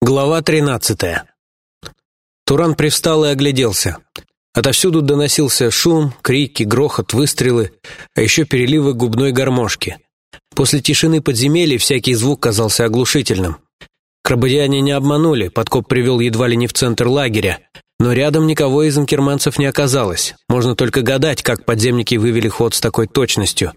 Глава тринадцатая. Туран привстал и огляделся. Отовсюду доносился шум, крики, грохот, выстрелы, а еще переливы губной гармошки. После тишины подземелья всякий звук казался оглушительным. Крабодиане не обманули, подкоп привел едва ли не в центр лагеря, но рядом никого из анкерманцев не оказалось. Можно только гадать, как подземники вывели ход с такой точностью.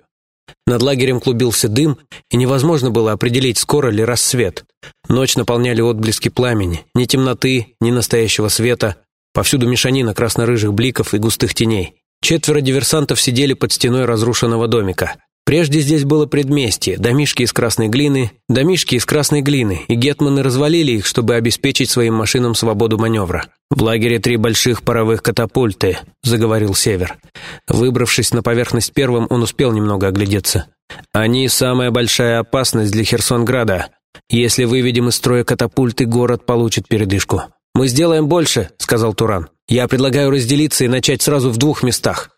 Над лагерем клубился дым, и невозможно было определить, скоро ли рассвет. Ночь наполняли отблески пламени. Ни темноты, ни настоящего света. Повсюду мешанина красно-рыжих бликов и густых теней. Четверо диверсантов сидели под стеной разрушенного домика. Прежде здесь было предместье, домишки из красной глины, домишки из красной глины, и гетманы развалили их, чтобы обеспечить своим машинам свободу маневра. «В лагере три больших паровых катапульты», — заговорил Север. Выбравшись на поверхность первым, он успел немного оглядеться. «Они — самая большая опасность для Херсонграда. Если выведем из строя катапульты, город получит передышку». «Мы сделаем больше», — сказал Туран. «Я предлагаю разделиться и начать сразу в двух местах».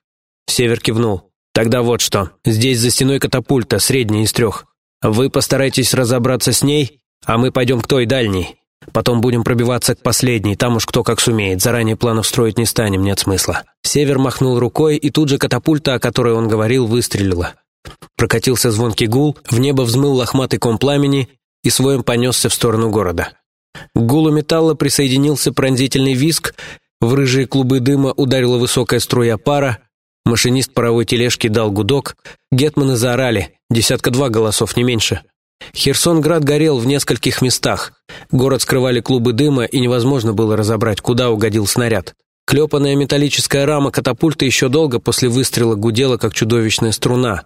Север кивнул. «Тогда вот что. Здесь за стеной катапульта, средняя из трех. Вы постарайтесь разобраться с ней, а мы пойдем к той дальней. Потом будем пробиваться к последней, там уж кто как сумеет. Заранее планов строить не станем, нет смысла». Север махнул рукой, и тут же катапульта, о которой он говорил, выстрелила. Прокатился звонкий гул, в небо взмыл лохматый ком пламени и своим понесся в сторону города. К гулу металла присоединился пронзительный виск, в рыжие клубы дыма ударила высокая струя пара, Машинист паровой тележки дал гудок, гетманы заорали, десятка-два голосов, не меньше. Херсонград горел в нескольких местах. Город скрывали клубы дыма, и невозможно было разобрать, куда угодил снаряд. Клепанная металлическая рама катапульта еще долго после выстрела гудела, как чудовищная струна.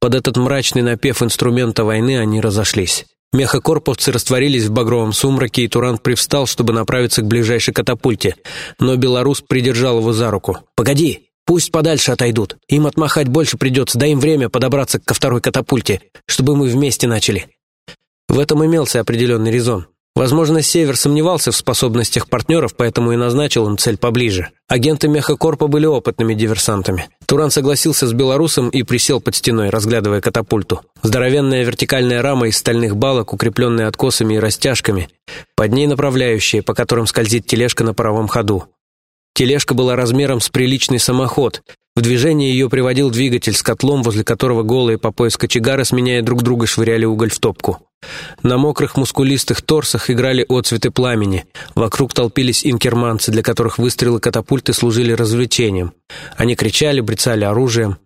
Под этот мрачный напев инструмента войны они разошлись. Мехокорповцы растворились в багровом сумраке, и Турант привстал, чтобы направиться к ближайшей катапульте. Но белорус придержал его за руку. «Погоди!» Пусть подальше отойдут. Им отмахать больше придется, дай им время подобраться ко второй катапульте, чтобы мы вместе начали». В этом имелся определенный резон. Возможно, Север сомневался в способностях партнеров, поэтому и назначил им цель поближе. Агенты Мехакорпа были опытными диверсантами. Туран согласился с белорусом и присел под стеной, разглядывая катапульту. Здоровенная вертикальная рама из стальных балок, укрепленная откосами и растяжками. Под ней направляющие, по которым скользит тележка на паровом ходу. Тележка была размером с приличный самоход. В движение ее приводил двигатель с котлом, возле которого голые по пояс кочегары, сменяя друг друга, швыряли уголь в топку. На мокрых мускулистых торсах играли отцветы пламени. Вокруг толпились инкерманцы, для которых выстрелы катапульты служили развлечением. Они кричали, брецали оружием.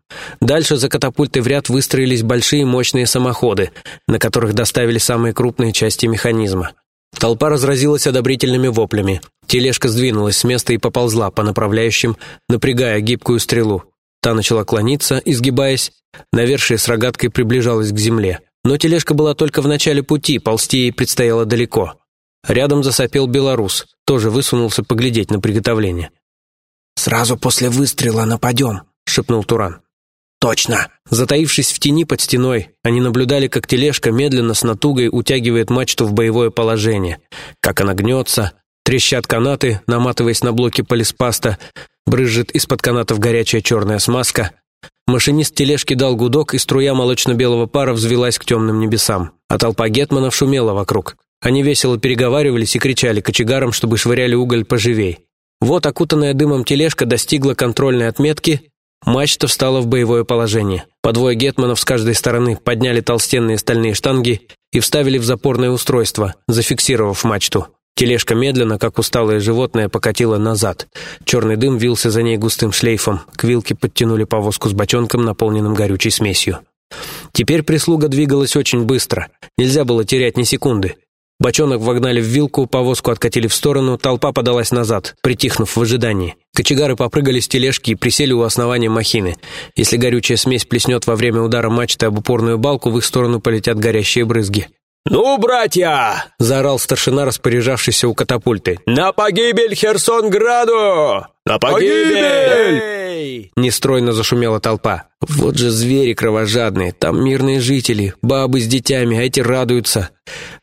Дальше за катапультой в ряд выстроились большие мощные самоходы, на которых доставили самые крупные части механизма. Толпа разразилась одобрительными воплями. Тележка сдвинулась с места и поползла по направляющим, напрягая гибкую стрелу. Та начала клониться, изгибаясь, навершие с рогаткой приближалась к земле. Но тележка была только в начале пути, ползти ей предстояло далеко. Рядом засопел белорус, тоже высунулся поглядеть на приготовление. «Сразу после выстрела нападем», — шепнул Туран. «Точно!» Затаившись в тени под стеной, они наблюдали, как тележка медленно с натугой утягивает мачту в боевое положение, как она гнется, трещат канаты, наматываясь на блоки полиспаста, брызжет из-под канатов горячая черная смазка. Машинист тележки дал гудок, и струя молочно-белого пара взвелась к темным небесам, а толпа гетманов шумела вокруг. Они весело переговаривались и кричали кочегарам, чтобы швыряли уголь поживей. Вот окутанная дымом тележка достигла контрольной отметки, Мачта встала в боевое положение. По двое гетманов с каждой стороны подняли толстенные стальные штанги и вставили в запорное устройство, зафиксировав мачту. Тележка медленно, как усталое животное, покатила назад. Черный дым вился за ней густым шлейфом. К вилке подтянули повозку с бочонком, наполненным горючей смесью. Теперь прислуга двигалась очень быстро. Нельзя было терять ни секунды. Бочонок вогнали в вилку, повозку откатили в сторону, толпа подалась назад, притихнув в ожидании. Кочегары попрыгали с тележки и присели у основания махины. Если горючая смесь плеснет во время удара мачты об упорную балку, в их сторону полетят горящие брызги. «Ну, братья!» — заорал старшина, распоряжавшийся у катапульты. «На погибель Херсонграду! На погибель!» Нестройно зашумела толпа. «Вот же звери кровожадные, там мирные жители, бабы с детьми, а эти радуются.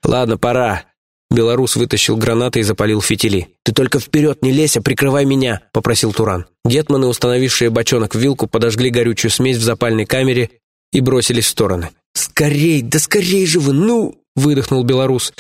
Ладно, пора». Белорус вытащил гранаты и запалил фитили. «Ты только вперед не лезь, а прикрывай меня», — попросил Туран. Гетманы, установившие бочонок в вилку, подожгли горючую смесь в запальной камере и бросились в стороны. «Скорей, да скорей же вы, ну!» — выдохнул белорус.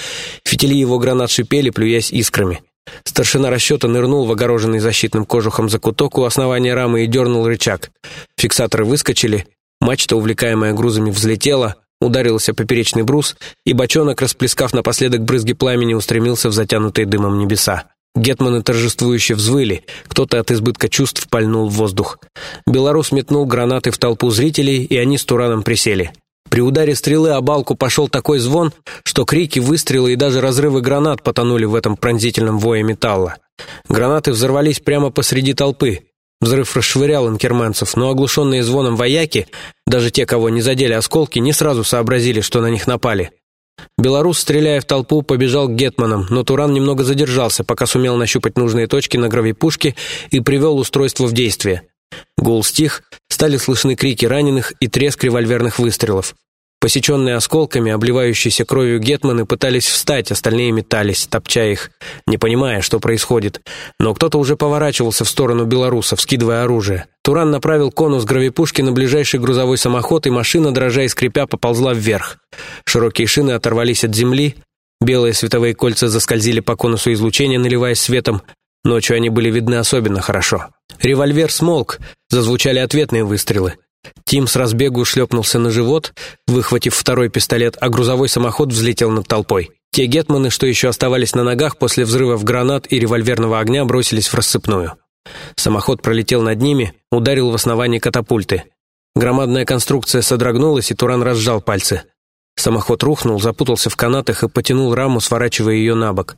Фитили его гранат шипели, плюясь искрами. Старшина расчета нырнул в огороженный защитным кожухом закуток у основания рамы и дернул рычаг. Фиксаторы выскочили, мачта, увлекаемая грузами, взлетела, ударился поперечный брус, и бочонок, расплескав напоследок брызги пламени, устремился в затянутые дымом небеса. Гетманы торжествующе взвыли, кто-то от избытка чувств пальнул в воздух. Белорус метнул гранаты в толпу зрителей, и они с Тураном присели. При ударе стрелы о балку пошел такой звон, что крики, выстрелы и даже разрывы гранат потонули в этом пронзительном вое металла. Гранаты взорвались прямо посреди толпы. Взрыв расшвырял инкерманцев, но оглушенные звоном вояки, даже те, кого не задели осколки, не сразу сообразили, что на них напали. Белорус, стреляя в толпу, побежал к гетманам, но Туран немного задержался, пока сумел нащупать нужные точки на гравипушке и привел устройство в действие. Гул стих, стали слышны крики раненых и треск револьверных выстрелов. Посеченные осколками, обливающиеся кровью гетманы пытались встать, остальные метались, топча их, не понимая, что происходит. Но кто-то уже поворачивался в сторону белорусов, скидывая оружие. Туран направил конус гравипушки на ближайший грузовой самоход, и машина, дрожа и скрипя, поползла вверх. Широкие шины оторвались от земли, белые световые кольца заскользили по конусу излучения, наливаясь светом. Ночью они были видны особенно хорошо. Револьвер смолк, зазвучали ответные выстрелы. Тим с разбегу шлепнулся на живот, выхватив второй пистолет, а грузовой самоход взлетел над толпой. Те гетманы, что еще оставались на ногах после взрывов гранат и револьверного огня, бросились в рассыпную. Самоход пролетел над ними, ударил в основание катапульты. Громадная конструкция содрогнулась, и Туран разжал пальцы. Самоход рухнул, запутался в канатах и потянул раму, сворачивая ее на бок.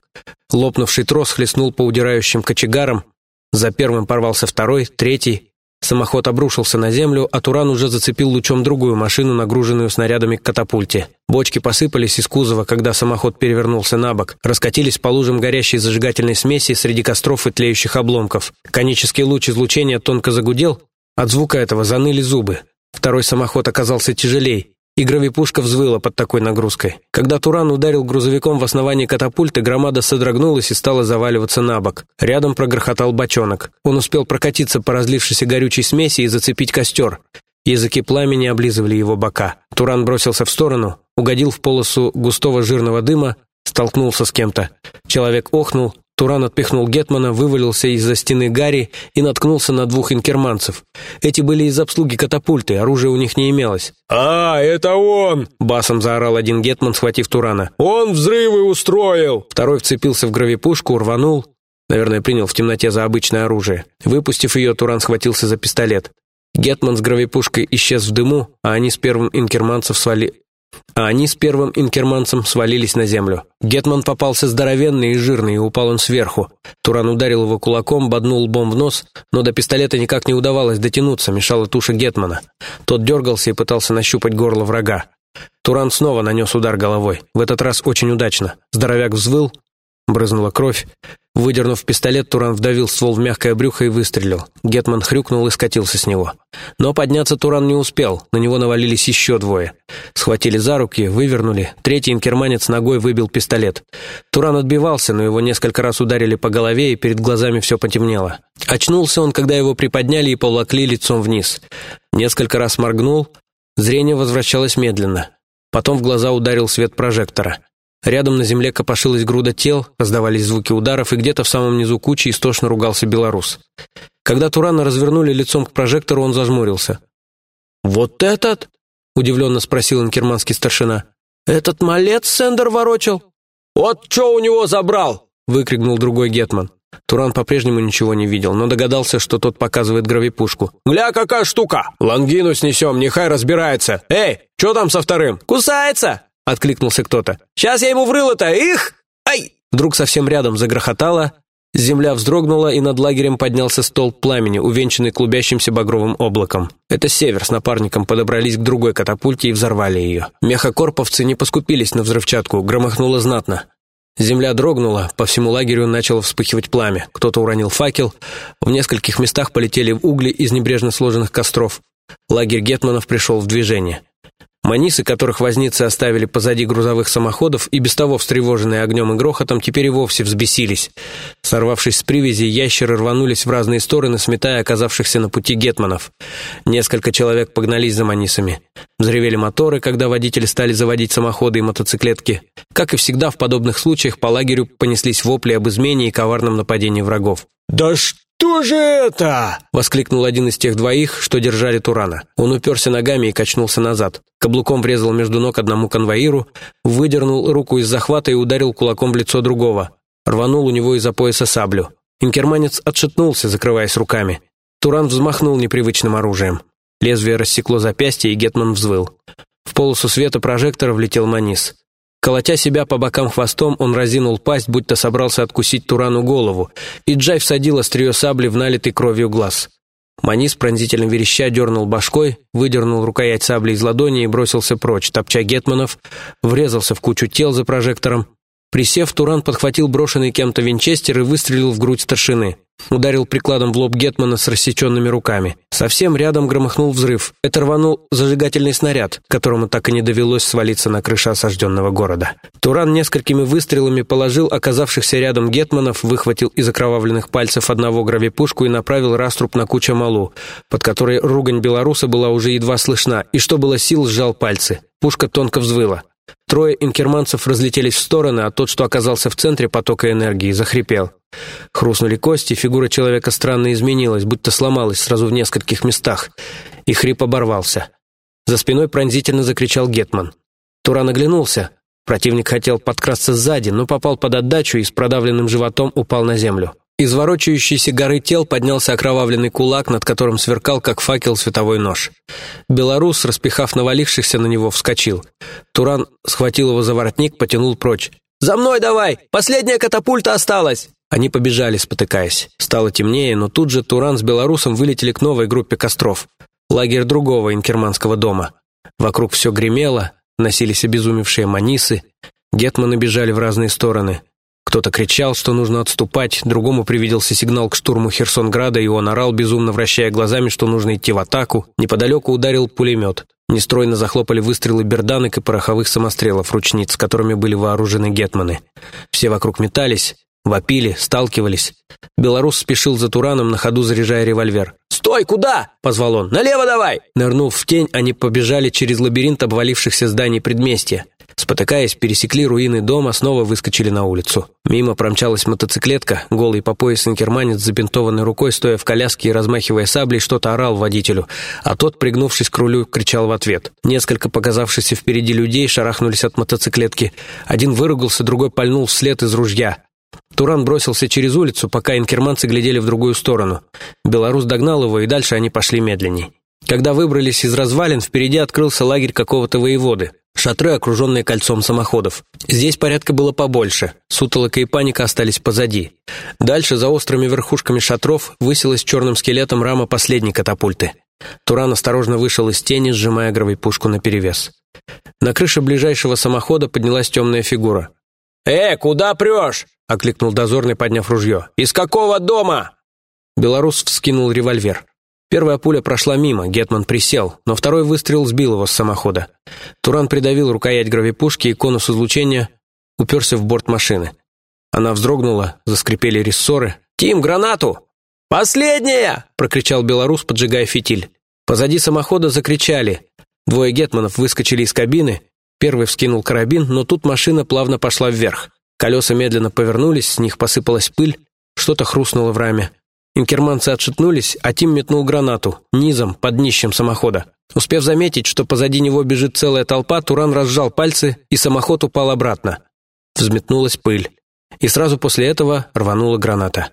Лопнувший трос хлестнул по удирающим кочегарам. За первым порвался второй, третий. Самоход обрушился на землю, а Туран уже зацепил лучом другую машину, нагруженную снарядами к катапульте. Бочки посыпались из кузова, когда самоход перевернулся на бок, раскатились по лужам горящей зажигательной смеси среди костров и тлеющих обломков. Конический луч излучения тонко загудел, от звука этого заныли зубы. Второй самоход оказался тяжелей, и гравипушка взвыла под такой нагрузкой. Когда Туран ударил грузовиком в основание катапульты, громада содрогнулась и стала заваливаться на бок. Рядом прогрохотал бочонок. Он успел прокатиться по разлившейся горючей смеси и зацепить костер. Языки пламени облизывали его бока. Туран бросился в сторону, угодил в полосу густого жирного дыма, столкнулся с кем-то. Человек охнул, Туран отпихнул Гетмана, вывалился из-за стены Гарри и наткнулся на двух инкерманцев. Эти были из обслуги катапульты, оружия у них не имелось. «А, это он!» — басом заорал один Гетман, схватив Турана. «Он взрывы устроил!» Второй вцепился в гравипушку, рванул. Наверное, принял в темноте за обычное оружие. Выпустив ее, Туран схватился за пистолет. Гетман с гравипушкой исчез в дыму, а они с первым инкерманцев свали а они с первым инкерманцем свалились на землю. Гетман попался здоровенный и жирный, и упал он сверху. Туран ударил его кулаком, боднул лбом в нос, но до пистолета никак не удавалось дотянуться, мешала туша Гетмана. Тот дергался и пытался нащупать горло врага. Туран снова нанес удар головой, в этот раз очень удачно. Здоровяк взвыл, брызнула кровь. Выдернув пистолет, Туран вдавил ствол в мягкое брюхо и выстрелил. Гетман хрюкнул и скатился с него. Но подняться Туран не успел, на него навалились еще двое. Схватили за руки, вывернули. Третий инкерманец ногой выбил пистолет. Туран отбивался, но его несколько раз ударили по голове, и перед глазами все потемнело. Очнулся он, когда его приподняли и повлакли лицом вниз. Несколько раз моргнул, зрение возвращалось медленно. Потом в глаза ударил свет прожектора. Рядом на земле копошилась груда тел, раздавались звуки ударов, и где-то в самом низу кучи истошно ругался белорус. Когда Турана развернули лицом к прожектору, он зажмурился. «Вот этот?» — удивленно спросил инкерманский старшина. «Этот малец Сендер ворочал?» «Вот что у него забрал?» — выкрикнул другой гетман. Туран по-прежнему ничего не видел, но догадался, что тот показывает гравипушку. «Гля, какая штука! Лангину снесем, нехай разбирается! Эй, что там со вторым? Кусается!» Откликнулся кто-то. «Сейчас я ему врыло-то! Их! Ай!» Вдруг совсем рядом загрохотало, земля вздрогнула, и над лагерем поднялся столб пламени, увенчанный клубящимся багровым облаком. Это север с напарником подобрались к другой катапульте и взорвали ее. Мехокорповцы не поскупились на взрывчатку, громыхнуло знатно. Земля дрогнула, по всему лагерю начало вспыхивать пламя. Кто-то уронил факел, в нескольких местах полетели угли из небрежно сложенных костров. Лагерь гетманов пришел в движение. Манисы, которых возницы оставили позади грузовых самоходов, и без того встревоженные огнем и грохотом, теперь и вовсе взбесились. Сорвавшись с привязи, ящеры рванулись в разные стороны, сметая оказавшихся на пути гетманов. Несколько человек погнались за манисами. Взревели моторы, когда водители стали заводить самоходы и мотоциклетки. Как и всегда в подобных случаях, по лагерю понеслись вопли об измене и коварном нападении врагов. «Да что?» «Что же это?» — воскликнул один из тех двоих, что держали Турана. Он уперся ногами и качнулся назад. Каблуком врезал между ног одному конвоиру, выдернул руку из захвата и ударил кулаком в лицо другого. Рванул у него из-за пояса саблю. Инкерманец отшатнулся, закрываясь руками. Туран взмахнул непривычным оружием. Лезвие рассекло запястье, и Гетман взвыл. В полосу света прожектора влетел Манис. Колотя себя по бокам хвостом, он разинул пасть, будто собрался откусить Турану голову, и Джай всадил острие сабли в налитый кровью глаз. Манис, пронзительно вереща, дернул башкой, выдернул рукоять сабли из ладони и бросился прочь, топча гетманов, врезался в кучу тел за прожектором. Присев, Туран подхватил брошенный кем-то винчестер и выстрелил в грудь старшины. Ударил прикладом в лоб Гетмана с рассеченными руками. Совсем рядом громыхнул взрыв. Это рванул зажигательный снаряд, которому так и не довелось свалиться на крышу осажденного города. Туран несколькими выстрелами положил оказавшихся рядом Гетманов, выхватил из окровавленных пальцев одного гравипушку и направил раструб на кучу малу, под которой ругань белоруса была уже едва слышна, и что было сил, сжал пальцы. Пушка тонко взвыла. Трое инкерманцев разлетелись в стороны, а тот, что оказался в центре потока энергии, захрипел. Хрустнули кости, фигура человека странно изменилась, будто сломалась сразу в нескольких местах, и хрип оборвался. За спиной пронзительно закричал Гетман. Туран оглянулся. Противник хотел подкрасться сзади, но попал под отдачу и с продавленным животом упал на землю. Из ворочающейся горы тел поднялся окровавленный кулак, над которым сверкал, как факел, световой нож. Белорус, распихав навалившихся на него, вскочил. Туран схватил его за воротник, потянул прочь. «За мной давай! Последняя катапульта осталась!» Они побежали, спотыкаясь. Стало темнее, но тут же Туран с белорусом вылетели к новой группе костров. Лагерь другого инкерманского дома. Вокруг все гремело, носились обезумевшие манисы. Гетманы бежали в разные стороны. Кто-то кричал, что нужно отступать, другому привиделся сигнал к штурму Херсонграда, и он орал, безумно вращая глазами, что нужно идти в атаку. Неподалеку ударил пулемет. Нестройно захлопали выстрелы берданок и пороховых самострелов, ручниц, которыми были вооружены гетманы. Все вокруг метались, вопили, сталкивались. Белорус спешил за Тураном, на ходу заряжая револьвер. «Стой, куда?» — позвал он. «Налево давай!» Нырнув в тень, они побежали через лабиринт обвалившихся зданий предместья. Спотыкаясь, пересекли руины дома, снова выскочили на улицу. Мимо промчалась мотоциклетка, голый по пояс инкерманец, забинтованной рукой, стоя в коляске и размахивая саблей, что-то орал водителю, а тот, пригнувшись к рулю, кричал в ответ. Несколько показавшихся впереди людей шарахнулись от мотоциклетки. Один выругался, другой пальнул вслед из ружья. Туран бросился через улицу, пока инкерманцы глядели в другую сторону. Белорус догнал его, и дальше они пошли медленней. Когда выбрались из развалин, впереди открылся лагерь какого-то воеводы. Шатры, окруженные кольцом самоходов. Здесь порядка было побольше. Сутолока и паника остались позади. Дальше, за острыми верхушками шатров, высилась черным скелетом рама последней катапульты. Туран осторожно вышел из тени, сжимая гравипушку наперевес. На крыше ближайшего самохода поднялась темная фигура. «Э, куда прешь?» — окликнул дозорный, подняв ружье. «Из какого дома?» Белорус вскинул револьвер. Первая пуля прошла мимо, Гетман присел, но второй выстрел сбил его с самохода. Туран придавил рукоять гравипушки, и конус излучения уперся в борт машины. Она вздрогнула, заскрипели рессоры. «Тим, гранату!» «Последняя!» — прокричал белорус, поджигая фитиль. Позади самохода закричали. Двое гетманов выскочили из кабины. Первый вскинул карабин, но тут машина плавно пошла вверх. Колеса медленно повернулись, с них посыпалась пыль, что-то хрустнуло в раме. Инкерманцы отшатнулись, а Тим метнул гранату, низом, под днищем самохода. Успев заметить, что позади него бежит целая толпа, Туран разжал пальцы, и самоход упал обратно. Взметнулась пыль. И сразу после этого рванула граната.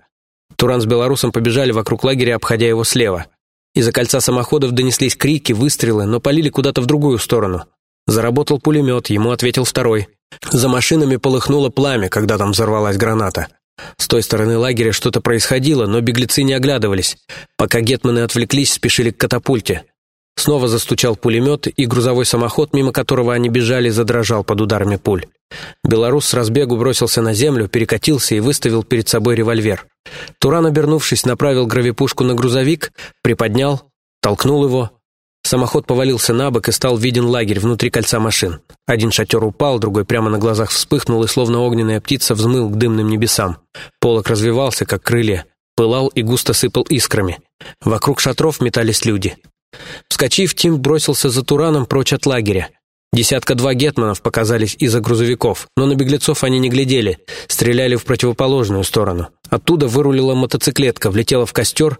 Туран с белорусом побежали вокруг лагеря, обходя его слева. Из-за кольца самоходов донеслись крики, выстрелы, но полили куда-то в другую сторону. Заработал пулемет, ему ответил второй. За машинами полыхнуло пламя, когда там взорвалась граната. С той стороны лагеря что-то происходило, но беглецы не оглядывались. Пока гетманы отвлеклись, спешили к катапульте. Снова застучал пулемет, и грузовой самоход, мимо которого они бежали, задрожал под ударами пуль. Белорус с разбегу бросился на землю, перекатился и выставил перед собой револьвер. Туран, обернувшись, направил гравипушку на грузовик, приподнял, толкнул его. Самоход повалился на бок и стал виден лагерь внутри кольца машин. Один шатер упал, другой прямо на глазах вспыхнул и, словно огненная птица, взмыл к дымным небесам. Полок развивался, как крылья, пылал и густо сыпал искрами. Вокруг шатров метались люди. Вскочив, Тим бросился за Тураном прочь от лагеря. Десятка-два гетманов показались из-за грузовиков, но на беглецов они не глядели, стреляли в противоположную сторону. Оттуда вырулила мотоциклетка, влетела в костер,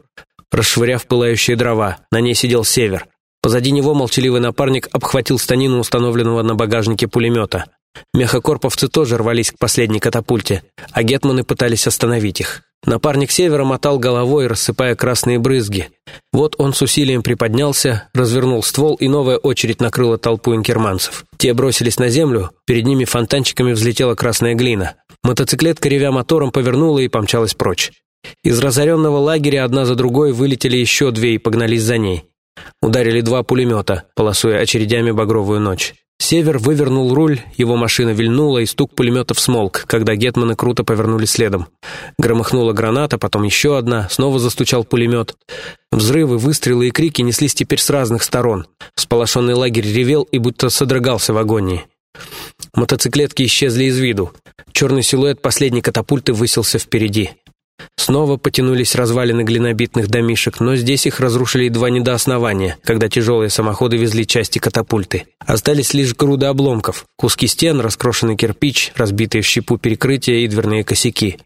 расшвыряв пылающие дрова. На ней сидел Север. Позади него молчаливый напарник обхватил станину установленного на багажнике пулемета. Мехокорповцы тоже рвались к последней катапульте, а гетманы пытались остановить их. Напарник Севера мотал головой, рассыпая красные брызги. Вот он с усилием приподнялся, развернул ствол, и новая очередь накрыла толпу инкерманцев. Те бросились на землю, перед ними фонтанчиками взлетела красная глина. Мотоциклетка, ревя мотором, повернула и помчалась прочь. Из разоренного лагеря одна за другой вылетели еще две и погнались за ней. Ударили два пулемета, полосуя очередями багровую ночь. Север вывернул руль, его машина вильнула, и стук пулеметов смолк, когда гетманы круто повернули следом. Громыхнула граната, потом еще одна, снова застучал пулемет. Взрывы, выстрелы и крики неслись теперь с разных сторон. Сполошенный лагерь ревел и будто содрогался в агонии. Мотоциклетки исчезли из виду. Черный силуэт последней катапульты высился впереди. Снова потянулись развалины глинобитных домишек, но здесь их разрушили едва не до основания, когда тяжелые самоходы везли части катапульты. Остались лишь груды обломков, куски стен, раскрошенный кирпич, разбитые в щепу перекрытия и дверные косяки.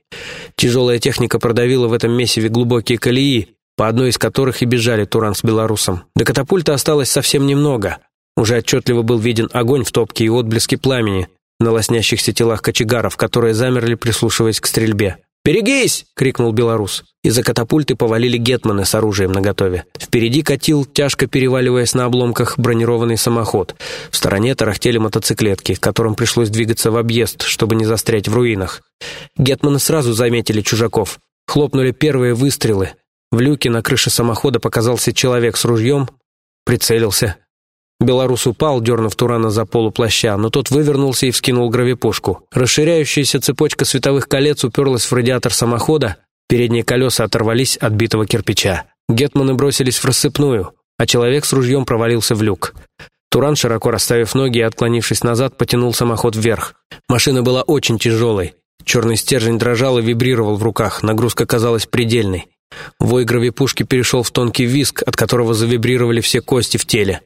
Тяжелая техника продавила в этом месиве глубокие колеи, по одной из которых и бежали Туран с белорусом. До катапульта осталось совсем немного. Уже отчетливо был виден огонь в топке и отблески пламени на лоснящихся телах кочегаров, которые замерли, прислушиваясь к стрельбе. «Берегись!» — крикнул белорус. Из-за катапульты повалили гетманы с оружием наготове. Впереди катил, тяжко переваливаясь на обломках, бронированный самоход. В стороне тарахтели мотоциклетки, которым пришлось двигаться в объезд, чтобы не застрять в руинах. Гетманы сразу заметили чужаков. Хлопнули первые выстрелы. В люке на крыше самохода показался человек с ружьем, прицелился. Белорус упал, дернув Турана за полу плаща, но тот вывернулся и вскинул гравипушку. Расширяющаяся цепочка световых колец уперлась в радиатор самохода, передние колеса оторвались от битого кирпича. Гетманы бросились в рассыпную, а человек с ружьем провалился в люк. Туран, широко расставив ноги и отклонившись назад, потянул самоход вверх. Машина была очень тяжелой. Черный стержень дрожал и вибрировал в руках, нагрузка казалась предельной. Вой гравипушки перешел в тонкий виск, от которого завибрировали все кости в теле.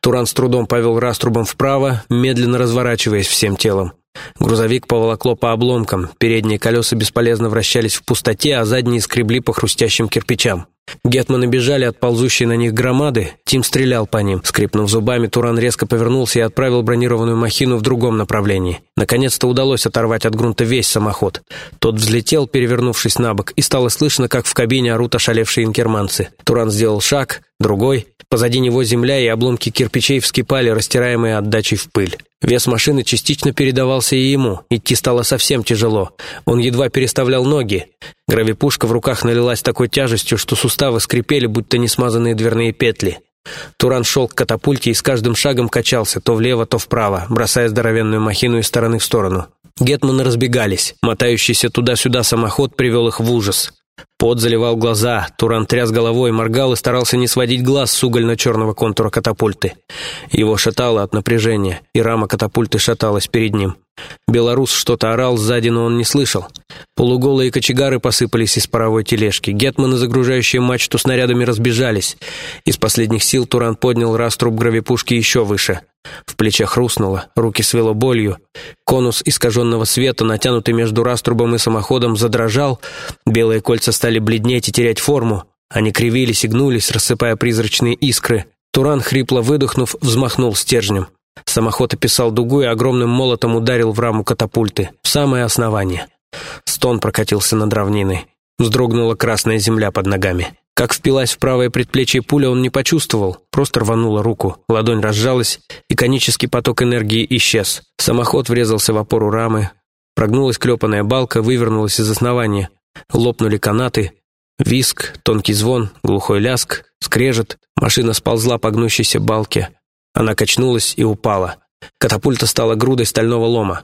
Туран с трудом повел раструбом вправо, медленно разворачиваясь всем телом. Грузовик поволокло по обломкам, передние колеса бесполезно вращались в пустоте, а задние скребли по хрустящим кирпичам. Гетманы бежали от ползущей на них громады, Тим стрелял по ним. Скрипнув зубами, Туран резко повернулся и отправил бронированную махину в другом направлении. Наконец-то удалось оторвать от грунта весь самоход. Тот взлетел, перевернувшись на бок, и стало слышно, как в кабине орут ошалевшие инкерманцы. Туран сделал шаг, другой. Позади него земля и обломки кирпичей вскипали, растираемые отдачей в пыль. Вес машины частично передавался и ему. Идти стало совсем тяжело. Он едва переставлял ноги. Гравипушка в руках налилась такой тяжестью, что суставы скрипели, будто несмазанные дверные петли. Туран шел к катапульте и с каждым шагом качался то влево, то вправо, бросая здоровенную махину из стороны в сторону. Гетманы разбегались. Мотающийся туда-сюда самоход привел их в ужас. Пот заливал глаза, Туран тряс головой, моргал и старался не сводить глаз с угольно-черного контура катапульты. Его шатало от напряжения, и рама катапульты шаталась перед ним. Белорус что-то орал сзади, но он не слышал. Полуголые кочегары посыпались из паровой тележки. Гетманы, загружающие мачту снарядами, разбежались. Из последних сил Туран поднял раструб гравипушки еще выше. В плечах хрустнуло, руки свело болью. Конус искаженного света, натянутый между раструбом и самоходом, задрожал. Белые кольца стали бледнеть и терять форму. Они кривились и гнулись, рассыпая призрачные искры. Туран, хрипло выдохнув, взмахнул стержнем. Самоход описал дугу и огромным молотом ударил в раму катапульты, в самое основание. Стон прокатился над равниной. Вздрогнула красная земля под ногами. Как впилась в правое предплечье пуля, он не почувствовал, просто рванула руку, ладонь разжалась, и конический поток энергии исчез. Самоход врезался в опору рамы, прогнулась клепанная балка, вывернулась из основания. Лопнули канаты, виск, тонкий звон, глухой ляск, скрежет, машина сползла по гнущейся балке. Она качнулась и упала. Катапульта стала грудой стального лома.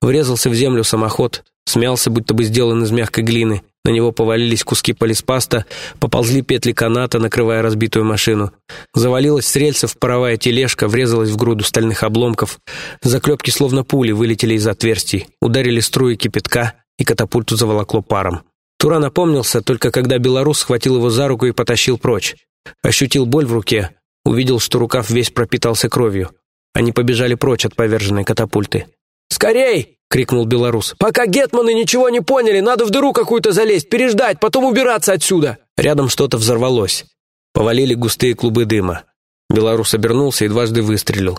Врезался в землю самоход, смялся, будто бы сделан из мягкой глины, На него повалились куски полиспаста, поползли петли каната, накрывая разбитую машину. Завалилась с рельсов паровая тележка, врезалась в груду стальных обломков. Заклепки, словно пули, вылетели из отверстий, ударили струи кипятка, и катапульту заволокло паром. Тура напомнился, только когда белорус схватил его за руку и потащил прочь. Ощутил боль в руке, увидел, что рукав весь пропитался кровью. Они побежали прочь от поверженной катапульты. «Скорей!» — крикнул белорус. «Пока гетманы ничего не поняли, надо в дыру какую-то залезть, переждать, потом убираться отсюда!» Рядом что-то взорвалось. Повалили густые клубы дыма. Белорус обернулся и дважды выстрелил.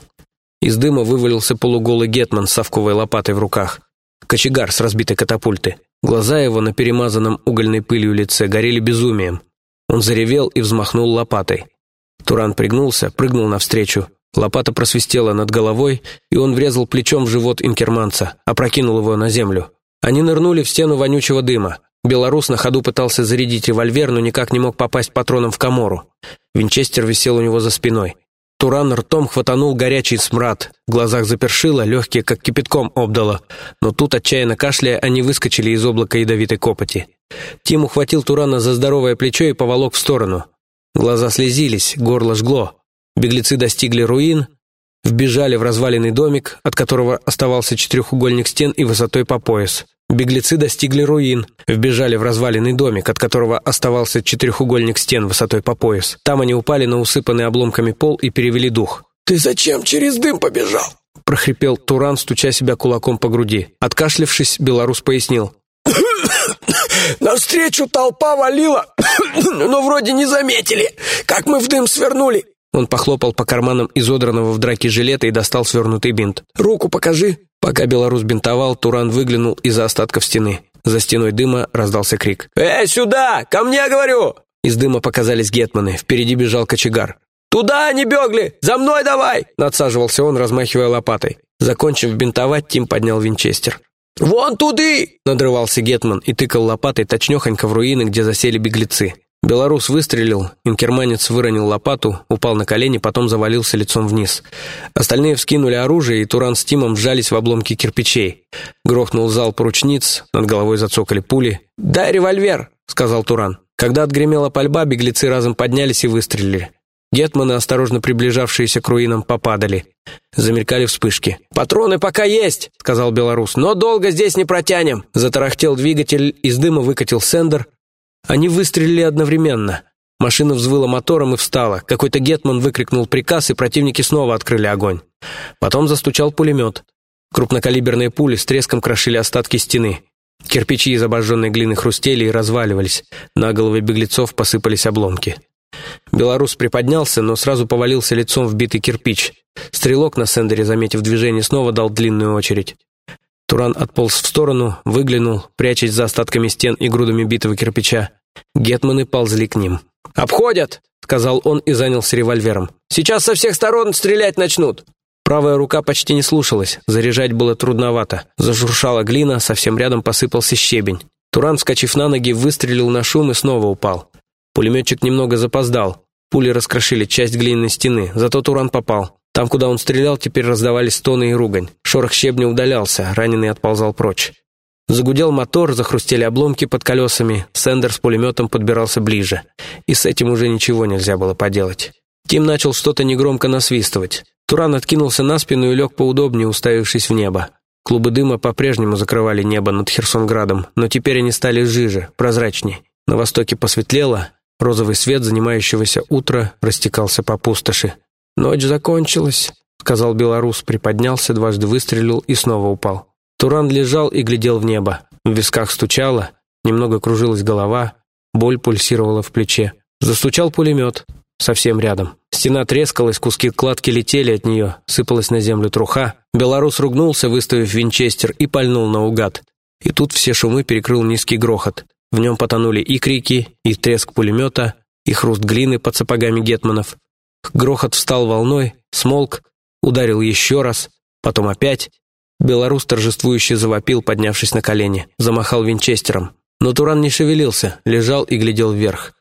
Из дыма вывалился полуголый гетман с совковой лопатой в руках. Кочегар с разбитой катапульты. Глаза его на перемазанном угольной пылью лице горели безумием. Он заревел и взмахнул лопатой. Туран пригнулся, прыгнул навстречу, Лопата просвистела над головой, и он врезал плечом в живот инкерманца, опрокинул его на землю. Они нырнули в стену вонючего дыма. Белорус на ходу пытался зарядить револьвер, но никак не мог попасть патроном в комору. Винчестер висел у него за спиной. Туран ртом хватанул горячий смрад, в глазах запершило, легкие как кипятком обдало, но тут, отчаянно кашляя, они выскочили из облака ядовитой копоти. Тим ухватил Турана за здоровое плечо и поволок в сторону. Глаза слезились, горло жгло. Беглецы достигли руин, вбежали в разваленный домик, от которого оставался четырехугольник стен и высотой по пояс. Беглецы достигли руин, вбежали в разваленный домик, от которого оставался четырехугольник стен высотой по пояс. Там они упали на усыпанный обломками пол и перевели дух. «Ты зачем через дым побежал?» прохрипел Туран, стуча себя кулаком по груди. Откашлившись, белорус пояснил. «Навстречу толпа валила, но вроде не заметили, как мы в дым свернули. Он похлопал по карманам изодранного в драке жилета и достал свернутый бинт. «Руку покажи!» Пока белорус бинтовал, Туран выглянул из-за остатков стены. За стеной дыма раздался крик. «Эй, сюда! Ко мне, говорю!» Из дыма показались гетманы. Впереди бежал кочегар. «Туда они бегли! За мной давай!» Надсаживался он, размахивая лопатой. Закончив бинтовать, Тим поднял винчестер. «Вон туды!» — надрывался Гетман и тыкал лопатой точнёхонько в руины, где засели беглецы. Белорус выстрелил, инкерманец выронил лопату, упал на колени, потом завалился лицом вниз. Остальные вскинули оружие, и Туран с Тимом вжались в обломки кирпичей. Грохнул зал поручниц, над головой зацокали пули. «Дай револьвер!» — сказал Туран. Когда отгремела пальба, беглецы разом поднялись и выстрелили. Гетманы, осторожно приближавшиеся к руинам, попадали. Замелькали вспышки. «Патроны пока есть», — сказал белорус, — «но долго здесь не протянем». Затарахтел двигатель, из дыма выкатил сендер, они выстрелили одновременно. Машина взвыла мотором и встала. Какой-то гетман выкрикнул приказ, и противники снова открыли огонь. Потом застучал пулемет. Крупнокалиберные пули с треском крошили остатки стены. Кирпичи из обожженной глины хрустели и разваливались. На головы беглецов посыпались обломки. Белорус приподнялся, но сразу повалился лицом в битый кирпич. Стрелок на сендере, заметив движение, снова дал длинную очередь. Туран отполз в сторону, выглянул, прячась за остатками стен и грудами битого кирпича. Гетманы ползли к ним. «Обходят!» — сказал он и занялся револьвером. «Сейчас со всех сторон стрелять начнут!» Правая рука почти не слушалась, заряжать было трудновато. Зажуршала глина, совсем рядом посыпался щебень. Туран, вскочив на ноги, выстрелил на шум и снова упал. Пулеметчик немного запоздал. Пули раскрошили часть глиняной стены, зато Туран попал. Там, куда он стрелял, теперь раздавались стоны и ругань. Шорох щебня удалялся, раненый отползал прочь. Загудел мотор, захрустели обломки под колесами, Сендер с пулеметом подбирался ближе. И с этим уже ничего нельзя было поделать. Тим начал что-то негромко насвистывать. Туран откинулся на спину и лег поудобнее, уставившись в небо. Клубы дыма по-прежнему закрывали небо над Херсонградом, но теперь они стали жиже, прозрачнее. На востоке посветлело, розовый свет занимающегося утра растекался по пустоши. «Ночь закончилась», — сказал белорус, приподнялся, дважды выстрелил и снова упал. Туран лежал и глядел в небо. В висках стучало, немного кружилась голова, боль пульсировала в плече. Застучал пулемет, совсем рядом. Стена трескалась, куски кладки летели от нее, сыпалась на землю труха. Белорус ругнулся, выставив винчестер, и пальнул наугад. И тут все шумы перекрыл низкий грохот. В нем потонули и крики, и треск пулемета, и хруст глины под сапогами гетманов. Грохот встал волной, смолк, ударил еще раз, потом опять. Белорус торжествующе завопил, поднявшись на колени, замахал винчестером. Но Туран не шевелился, лежал и глядел вверх.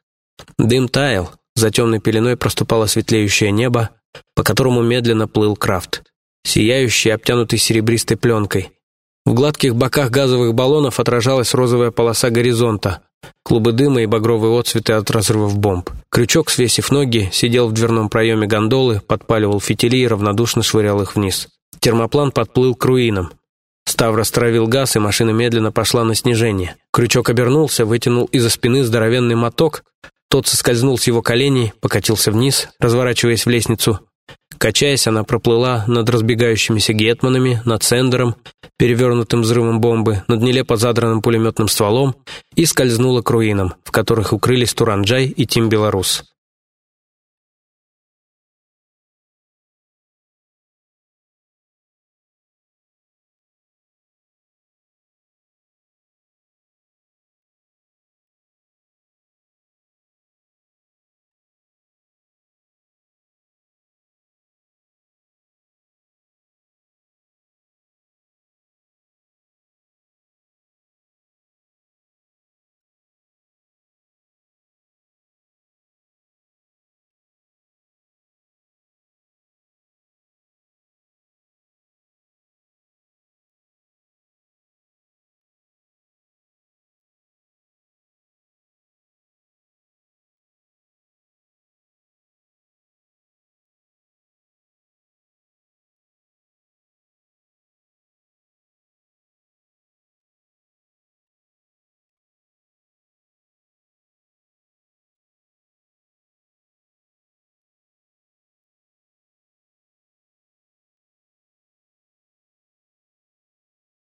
Дым таял, за темной пеленой проступало светлеющее небо, по которому медленно плыл крафт, сияющий, обтянутый серебристой пленкой. В гладких боках газовых баллонов отражалась розовая полоса горизонта, клубы дыма и багровые отцветы от разрывов бомб. Крючок, свесив ноги, сидел в дверном проеме гондолы, подпаливал фитили и равнодушно швырял их вниз. Термоплан подплыл к руинам. Ставр стравил газ, и машина медленно пошла на снижение. Крючок обернулся, вытянул из-за спины здоровенный моток. Тот соскользнул с его коленей, покатился вниз, разворачиваясь в лестницу. Качаясь, она проплыла над разбегающимися гетманами, над сендером, перевернутым взрывом бомбы, над нелепо задранным пулеметным стволом и скользнула к руинам, в которых укрылись Туранджай и Тим Белорус.